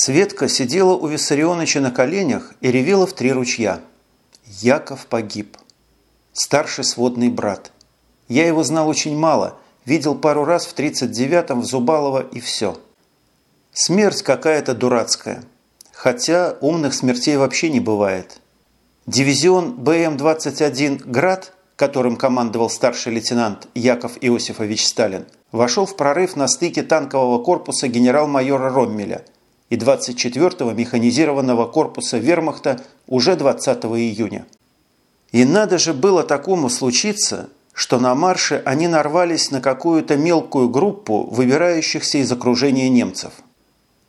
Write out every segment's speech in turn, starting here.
Светка сидела у Виссарионовича на коленях и ревела в три ручья. Яков погиб. Старший сводный брат. Я его знал очень мало, видел пару раз в 39-м в Зубалово и все. Смерть какая-то дурацкая. Хотя умных смертей вообще не бывает. Дивизион БМ-21 «Град», которым командовал старший лейтенант Яков Иосифович Сталин, вошел в прорыв на стыке танкового корпуса генерал-майора Роммеля и 24-го механизированного корпуса вермахта уже 20 июня. И надо же было такому случиться, что на марше они нарвались на какую-то мелкую группу выбирающихся из окружения немцев.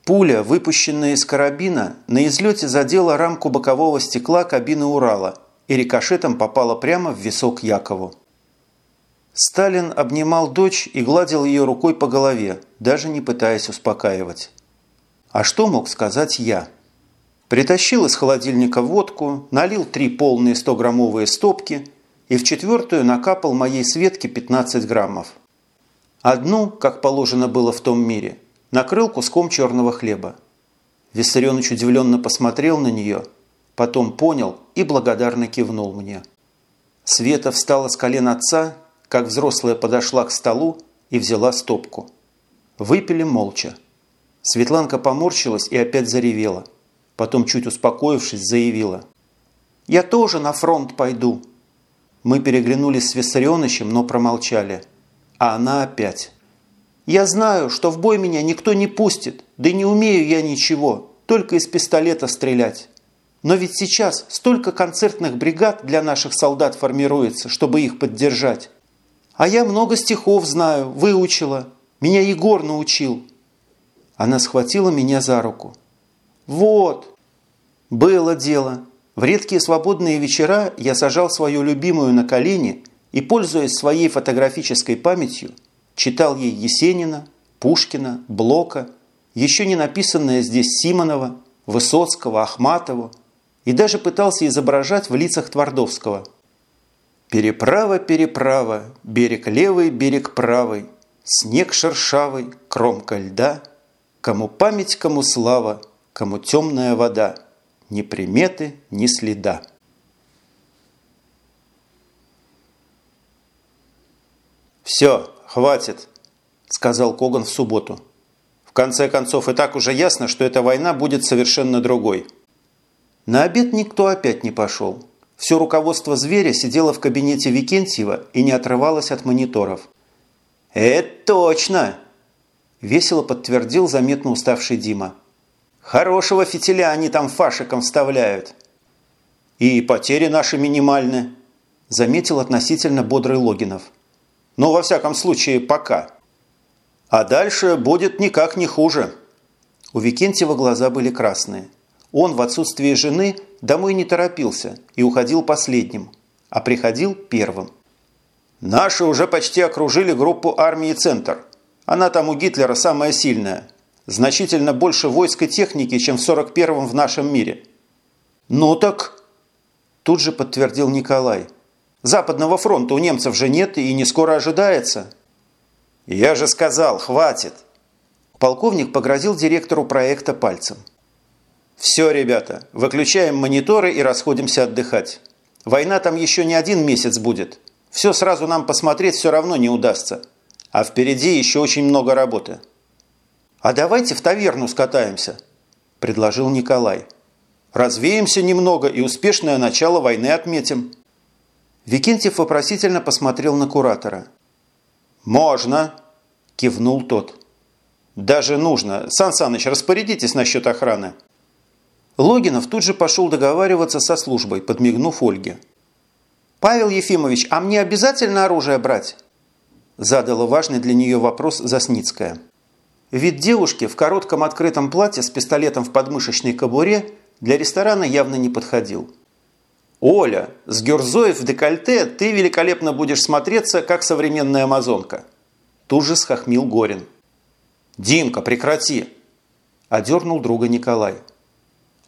Пуля, выпущенная из карабина, на излете задела рамку бокового стекла кабины Урала и рикошетом попала прямо в висок Якову. Сталин обнимал дочь и гладил ее рукой по голове, даже не пытаясь успокаивать. А что мог сказать я? Притащил из холодильника водку, налил три полные 100-граммовые стопки и в четвертую накапал моей Светке 15 граммов. Одну, как положено было в том мире, накрыл куском черного хлеба. Виссарионович удивленно посмотрел на нее, потом понял и благодарно кивнул мне. Света встала с колен отца как взрослая подошла к столу и взяла стопку. Выпили молча. Светланка поморщилась и опять заревела. Потом, чуть успокоившись, заявила. «Я тоже на фронт пойду». Мы переглянулись с Виссарионовичем, но промолчали. А она опять. «Я знаю, что в бой меня никто не пустит, да не умею я ничего, только из пистолета стрелять. Но ведь сейчас столько концертных бригад для наших солдат формируется, чтобы их поддержать. А я много стихов знаю, выучила. Меня Егор научил. Она схватила меня за руку. Вот. Было дело. В редкие свободные вечера я сажал свою любимую на колени и, пользуясь своей фотографической памятью, читал ей Есенина, Пушкина, Блока, еще не написанное здесь Симонова, Высоцкого, Ахматову и даже пытался изображать в лицах Твардовского – Переправа, переправа, берег левый, берег правый, Снег шершавый, кромка льда, Кому память, кому слава, кому темная вода, Ни приметы, ни следа. «Все, хватит», – сказал Коган в субботу. «В конце концов, и так уже ясно, что эта война будет совершенно другой». На обед никто опять не пошел. Все руководство «Зверя» сидело в кабинете Викентьева и не отрывалось от мониторов. «Это точно!» – весело подтвердил заметно уставший Дима. «Хорошего фитиля они там фашиком вставляют». «И потери наши минимальны», – заметил относительно бодрый Логинов. «Ну, во всяком случае, пока. А дальше будет никак не хуже». У Викентьева глаза были красные. Он в отсутствие жены – домой не торопился и уходил последним, а приходил первым. «Наши уже почти окружили группу армии «Центр». Она там у Гитлера самая сильная. Значительно больше войск и техники, чем в 41-м в нашем мире». «Ну так...» Тут же подтвердил Николай. «Западного фронта у немцев же нет и не скоро ожидается». «Я же сказал, хватит!» Полковник погрозил директору проекта пальцем. «Все, ребята, выключаем мониторы и расходимся отдыхать. Война там еще не один месяц будет. Все сразу нам посмотреть все равно не удастся. А впереди еще очень много работы». «А давайте в таверну скатаемся», – предложил Николай. «Развеемся немного и успешное начало войны отметим». Викентьев вопросительно посмотрел на куратора. «Можно», – кивнул тот. «Даже нужно. Сан Саныч, распорядитесь насчет охраны». Логинов тут же пошел договариваться со службой, подмигнув Ольге. «Павел Ефимович, а мне обязательно оружие брать?» Задала важный для нее вопрос Засницкая. Вид девушки в коротком открытом платье с пистолетом в подмышечной кобуре для ресторана явно не подходил. «Оля, с гюрзой в декольте ты великолепно будешь смотреться, как современная амазонка!» Тут же схохмил Горин. «Димка, прекрати!» Одернул друга Николай.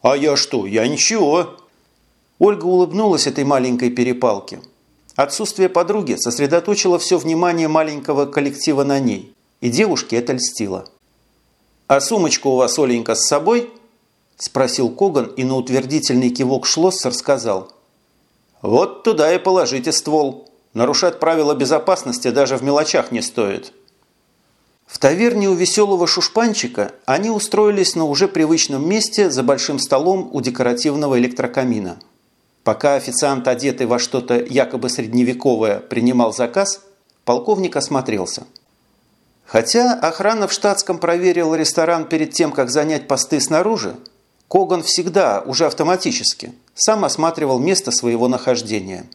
«А я что? Я ничего!» Ольга улыбнулась этой маленькой перепалке. Отсутствие подруги сосредоточило все внимание маленького коллектива на ней, и девушке это льстило. «А сумочку у вас, Оленька, с собой?» – спросил Коган и на утвердительный кивок Шлоссер сказал. «Вот туда и положите ствол. Нарушать правила безопасности даже в мелочах не стоит». В таверне у веселого шушпанчика они устроились на уже привычном месте за большим столом у декоративного электрокамина. Пока официант, одетый во что-то якобы средневековое, принимал заказ, полковник осмотрелся. Хотя охрана в штатском проверила ресторан перед тем, как занять посты снаружи, Коган всегда, уже автоматически, сам осматривал место своего нахождения.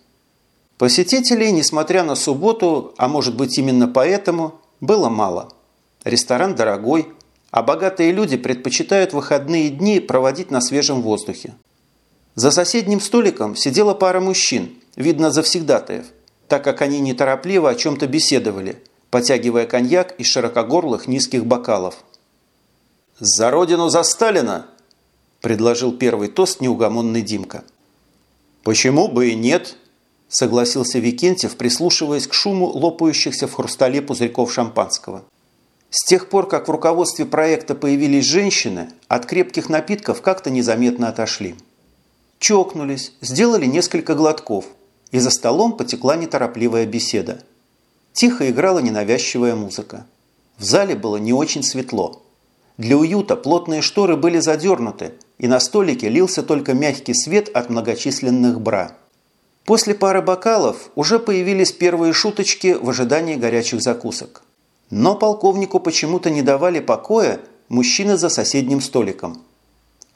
Посетителей, несмотря на субботу, а может быть именно поэтому, было мало – Ресторан дорогой, а богатые люди предпочитают выходные дни проводить на свежем воздухе. За соседним столиком сидела пара мужчин, видно завсегдатаев, так как они неторопливо о чем-то беседовали, потягивая коньяк из широкогорлых низких бокалов. «За родину, за Сталина!» – предложил первый тост неугомонный Димка. «Почему бы и нет?» – согласился Викентьев, прислушиваясь к шуму лопающихся в хрустале пузырьков шампанского. С тех пор, как в руководстве проекта появились женщины, от крепких напитков как-то незаметно отошли. Чокнулись, сделали несколько глотков, и за столом потекла неторопливая беседа. Тихо играла ненавязчивая музыка. В зале было не очень светло. Для уюта плотные шторы были задернуты, и на столике лился только мягкий свет от многочисленных бра. После пары бокалов уже появились первые шуточки в ожидании горячих закусок. Но полковнику почему-то не давали покоя мужчины за соседним столиком.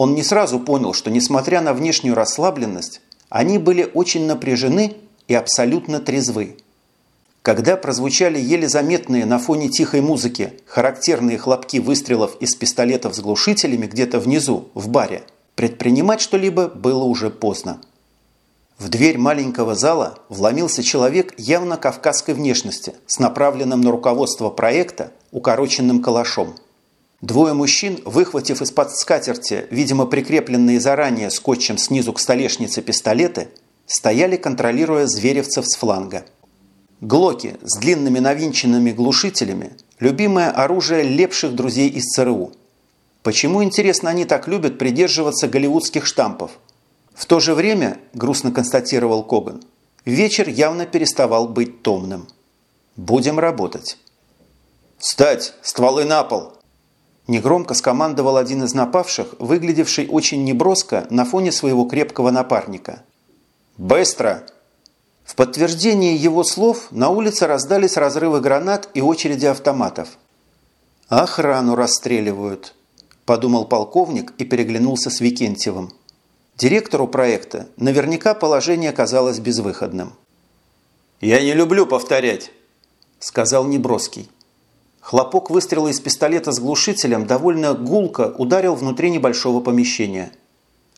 Он не сразу понял, что, несмотря на внешнюю расслабленность, они были очень напряжены и абсолютно трезвы. Когда прозвучали еле заметные на фоне тихой музыки характерные хлопки выстрелов из пистолетов с глушителями где-то внизу, в баре, предпринимать что-либо было уже поздно. В дверь маленького зала вломился человек явно кавказской внешности с направленным на руководство проекта укороченным калашом. Двое мужчин, выхватив из-под скатерти, видимо прикрепленные заранее скотчем снизу к столешнице пистолеты, стояли, контролируя зверевцев с фланга. Глоки с длинными навинченными глушителями – любимое оружие лепших друзей из ЦРУ. Почему, интересно, они так любят придерживаться голливудских штампов – в то же время, грустно констатировал Коган, вечер явно переставал быть томным. Будем работать. «Встать! Стволы на пол!» Негромко скомандовал один из напавших, выглядевший очень неброско на фоне своего крепкого напарника. «Быстро!» В подтверждение его слов на улице раздались разрывы гранат и очереди автоматов. «Охрану расстреливают», – подумал полковник и переглянулся с Викентьевым. Директору проекта наверняка положение казалось безвыходным. «Я не люблю повторять», – сказал Неброский. Хлопок выстрела из пистолета с глушителем довольно гулко ударил внутри небольшого помещения.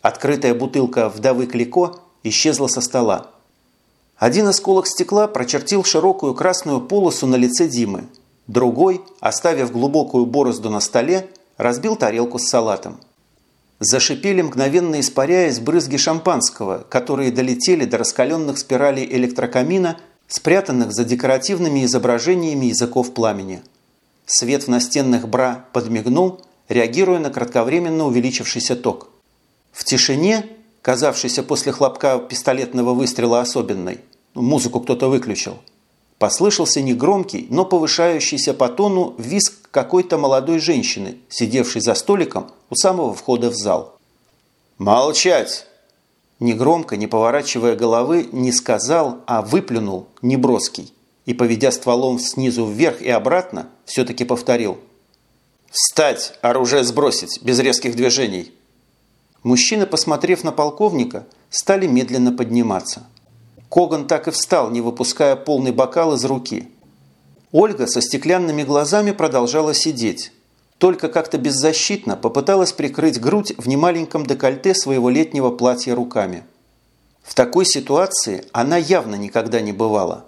Открытая бутылка вдовы Клико исчезла со стола. Один осколок стекла прочертил широкую красную полосу на лице Димы. Другой, оставив глубокую борозду на столе, разбил тарелку с салатом. Зашипели мгновенно испаряясь брызги шампанского, которые долетели до раскаленных спиралей электрокамина, спрятанных за декоративными изображениями языков пламени. Свет в настенных бра подмигнул, реагируя на кратковременно увеличившийся ток. В тишине, казавшейся после хлопка пистолетного выстрела особенной, музыку кто-то выключил – Послышался негромкий, но повышающийся по тону визг какой-то молодой женщины, сидевшей за столиком у самого входа в зал. «Молчать!» Негромко, не поворачивая головы, не сказал, а выплюнул неброский и, поведя стволом снизу вверх и обратно, все-таки повторил. «Встать! Оружие сбросить! Без резких движений!» Мужчины, посмотрев на полковника, стали медленно подниматься. Коган так и встал, не выпуская полный бокал из руки. Ольга со стеклянными глазами продолжала сидеть. Только как-то беззащитно попыталась прикрыть грудь в немаленьком декольте своего летнего платья руками. В такой ситуации она явно никогда не бывала.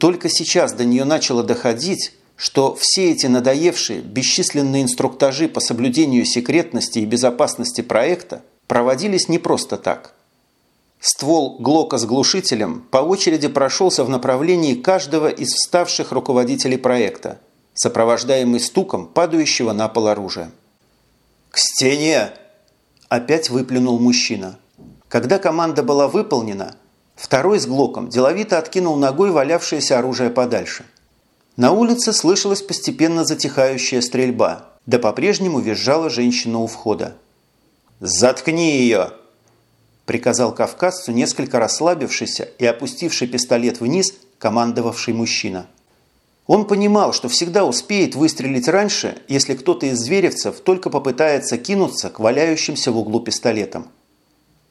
Только сейчас до нее начало доходить, что все эти надоевшие бесчисленные инструктажи по соблюдению секретности и безопасности проекта проводились не просто так – Ствол Глока с глушителем по очереди прошелся в направлении каждого из вставших руководителей проекта, сопровождаемый стуком падающего на пол оружия. «К стене!» – опять выплюнул мужчина. Когда команда была выполнена, второй с глоком деловито откинул ногой валявшееся оружие подальше. На улице слышалась постепенно затихающая стрельба, да по-прежнему визжала женщина у входа. «Заткни ее!» – приказал кавказцу несколько расслабившийся и опустивший пистолет вниз командовавший мужчина. Он понимал, что всегда успеет выстрелить раньше, если кто-то из зверевцев только попытается кинуться к валяющимся в углу пистолетам.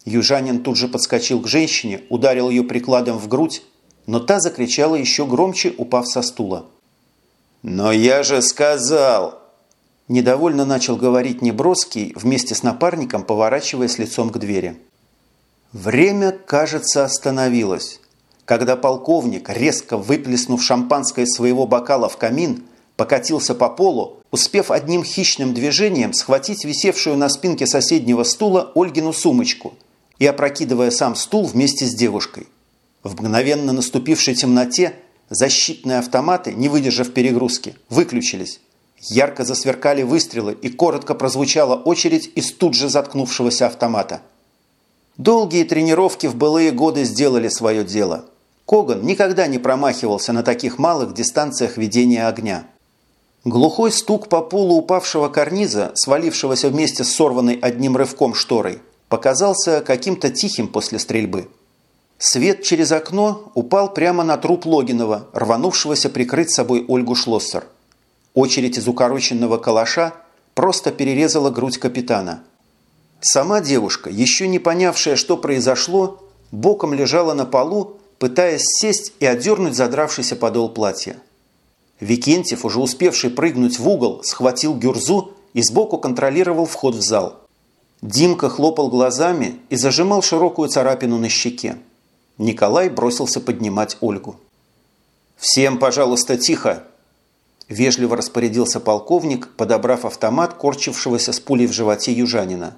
Южанин тут же подскочил к женщине, ударил ее прикладом в грудь, но та закричала еще громче, упав со стула. «Но я же сказал!» Недовольно начал говорить Неброский вместе с напарником, поворачиваясь лицом к двери. Время, кажется, остановилось, когда полковник, резко выплеснув шампанское из своего бокала в камин, покатился по полу, успев одним хищным движением схватить висевшую на спинке соседнего стула Ольгину сумочку и опрокидывая сам стул вместе с девушкой. В мгновенно наступившей темноте защитные автоматы, не выдержав перегрузки, выключились. Ярко засверкали выстрелы и коротко прозвучала очередь из тут же заткнувшегося автомата. Долгие тренировки в былые годы сделали свое дело. Коган никогда не промахивался на таких малых дистанциях ведения огня. Глухой стук по полу упавшего карниза, свалившегося вместе с сорванной одним рывком шторой, показался каким-то тихим после стрельбы. Свет через окно упал прямо на труп Логинова, рванувшегося прикрыть собой Ольгу Шлоссер. Очередь из укороченного калаша просто перерезала грудь капитана. Сама девушка, еще не понявшая, что произошло, боком лежала на полу, пытаясь сесть и отдернуть задравшийся подол платья. Викентьев, уже успевший прыгнуть в угол, схватил гюрзу и сбоку контролировал вход в зал. Димка хлопал глазами и зажимал широкую царапину на щеке. Николай бросился поднимать Ольгу. «Всем, пожалуйста, тихо!» Вежливо распорядился полковник, подобрав автомат, корчившегося с пулей в животе южанина.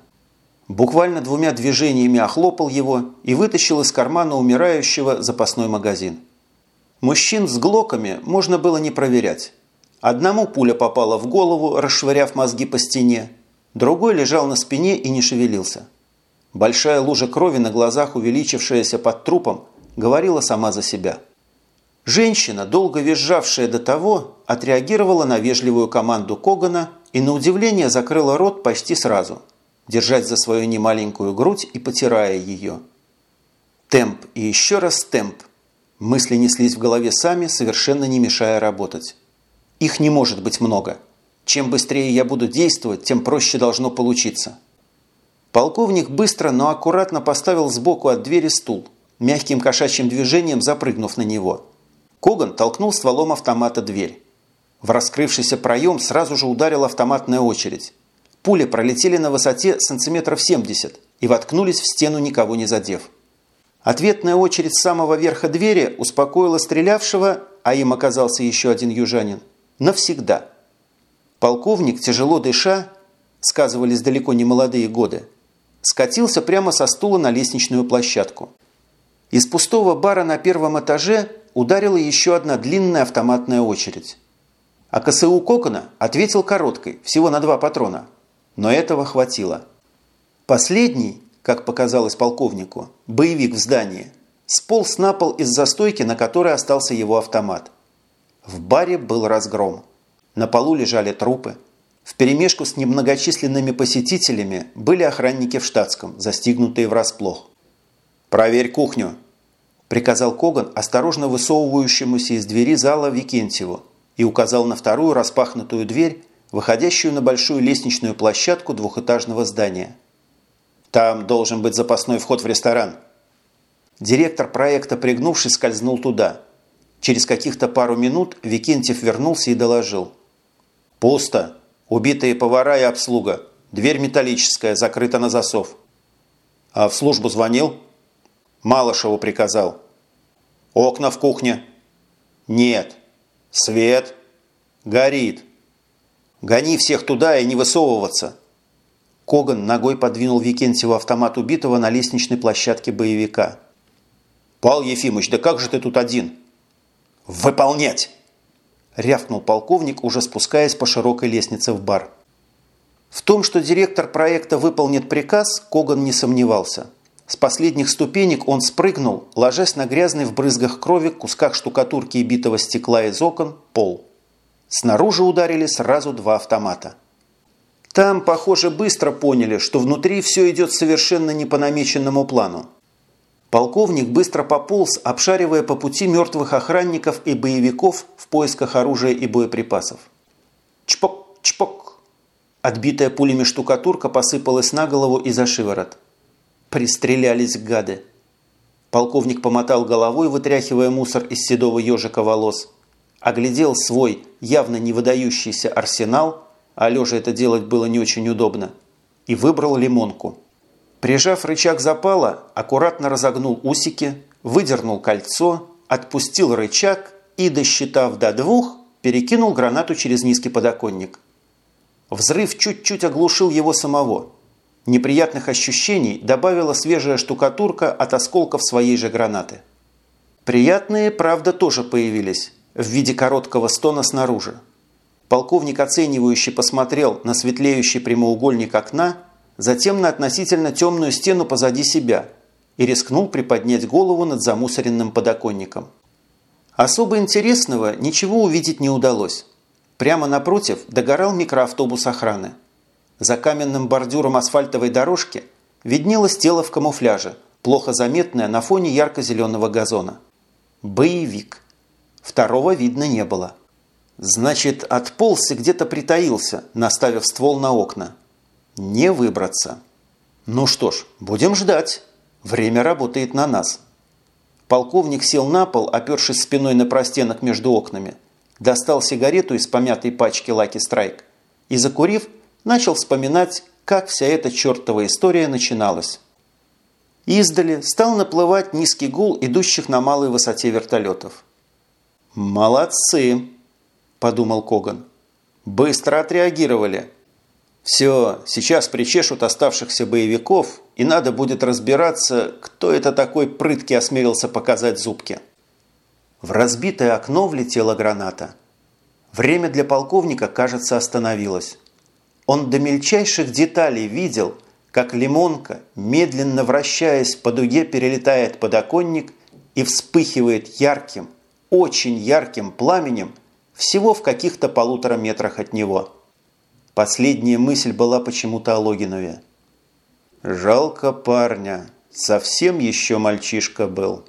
Буквально двумя движениями охлопал его и вытащил из кармана умирающего запасной магазин. Мужчин с глоками можно было не проверять. Одному пуля попала в голову, расшвыряв мозги по стене, другой лежал на спине и не шевелился. Большая лужа крови на глазах, увеличившаяся под трупом, говорила сама за себя. Женщина, долго визжавшая до того, отреагировала на вежливую команду Когана и на удивление закрыла рот почти сразу, держась за свою немаленькую грудь и потирая ее. Темп и еще раз темп. Мысли неслись в голове сами, совершенно не мешая работать. Их не может быть много. Чем быстрее я буду действовать, тем проще должно получиться. Полковник быстро, но аккуратно поставил сбоку от двери стул, мягким кошачьим движением запрыгнув на него. Коган толкнул стволом автомата дверь. В раскрывшийся проем сразу же ударила автоматная очередь. Пули пролетели на высоте сантиметров 70 и воткнулись в стену, никого не задев. Ответная очередь с самого верха двери успокоила стрелявшего, а им оказался еще один южанин, навсегда. Полковник, тяжело дыша, сказывались далеко не молодые годы, скатился прямо со стула на лестничную площадку. Из пустого бара на первом этаже ударила еще одна длинная автоматная очередь. А КСУ Кокона ответил короткой, всего на два патрона. Но этого хватило. Последний, как показалось полковнику, боевик в здании, сполз на пол из застойки, на которой остался его автомат. В баре был разгром. На полу лежали трупы, Вперемешку с немногочисленными посетителями были охранники в штатском, застигнутые врасплох. «Проверь кухню», – приказал Коган осторожно высовывающемуся из двери зала Викентьеву и указал на вторую распахнутую дверь, выходящую на большую лестничную площадку двухэтажного здания. «Там должен быть запасной вход в ресторан». Директор проекта, пригнувшись, скользнул туда. Через каких-то пару минут Викентьев вернулся и доложил. «Пусто. Убитые повара и обслуга. Дверь металлическая, закрыта на засов. А в службу звонил? Малышеву приказал. Окна в кухне? Нет. Свет? Горит. Гони всех туда и не высовываться. Коган ногой подвинул Викентьеву автомат убитого на лестничной площадке боевика. «Пал Ефимович, да как же ты тут один?» «Выполнять!» – рявкнул полковник, уже спускаясь по широкой лестнице в бар. В том, что директор проекта выполнит приказ, Коган не сомневался. С последних ступенек он спрыгнул, ложась на грязный в брызгах крови кусках штукатурки и битого стекла из окон пол. Снаружи ударили сразу два автомата. Там, похоже, быстро поняли, что внутри все идет совершенно не по намеченному плану. Полковник быстро пополз, обшаривая по пути мертвых охранников и боевиков в поисках оружия и боеприпасов. Чпок, чпок. Отбитая пулями штукатурка посыпалась на голову и за шиворот. Пристрелялись гады. Полковник помотал головой, вытряхивая мусор из седого ежика волос. Оглядел свой, явно не выдающийся арсенал, а лежа это делать было не очень удобно, и выбрал лимонку. Прижав рычаг запала, аккуратно разогнул усики, выдернул кольцо, отпустил рычаг и, досчитав до двух, перекинул гранату через низкий подоконник. Взрыв чуть-чуть оглушил его самого. Неприятных ощущений добавила свежая штукатурка от осколков своей же гранаты. Приятные, правда, тоже появились в виде короткого стона снаружи. Полковник оценивающе посмотрел на светлеющий прямоугольник окна затем на относительно темную стену позади себя и рискнул приподнять голову над замусоренным подоконником. Особо интересного ничего увидеть не удалось. Прямо напротив догорал микроавтобус охраны. За каменным бордюром асфальтовой дорожки виднелось тело в камуфляже, плохо заметное на фоне ярко-зеленого газона. Боевик. Второго видно не было. Значит, отполз и где-то притаился, наставив ствол на окна. Не выбраться. Ну что ж, будем ждать. Время работает на нас. Полковник сел на пол, опершись спиной на простенок между окнами, достал сигарету из помятой пачки Lucky Strike и, закурив, начал вспоминать, как вся эта чертова история начиналась. Издали стал наплывать низкий гул идущих на малой высоте вертолетов. «Молодцы!» – подумал Коган. «Быстро отреагировали!» Все, сейчас причешут оставшихся боевиков, и надо будет разбираться, кто это такой прыткий осмелился показать зубки. В разбитое окно влетела граната. Время для полковника, кажется, остановилось. Он до мельчайших деталей видел, как лимонка, медленно вращаясь по дуге, перелетает подоконник и вспыхивает ярким, очень ярким пламенем всего в каких-то полутора метрах от него – Последняя мысль была почему-то о Логинове. «Жалко парня. Совсем еще мальчишка был».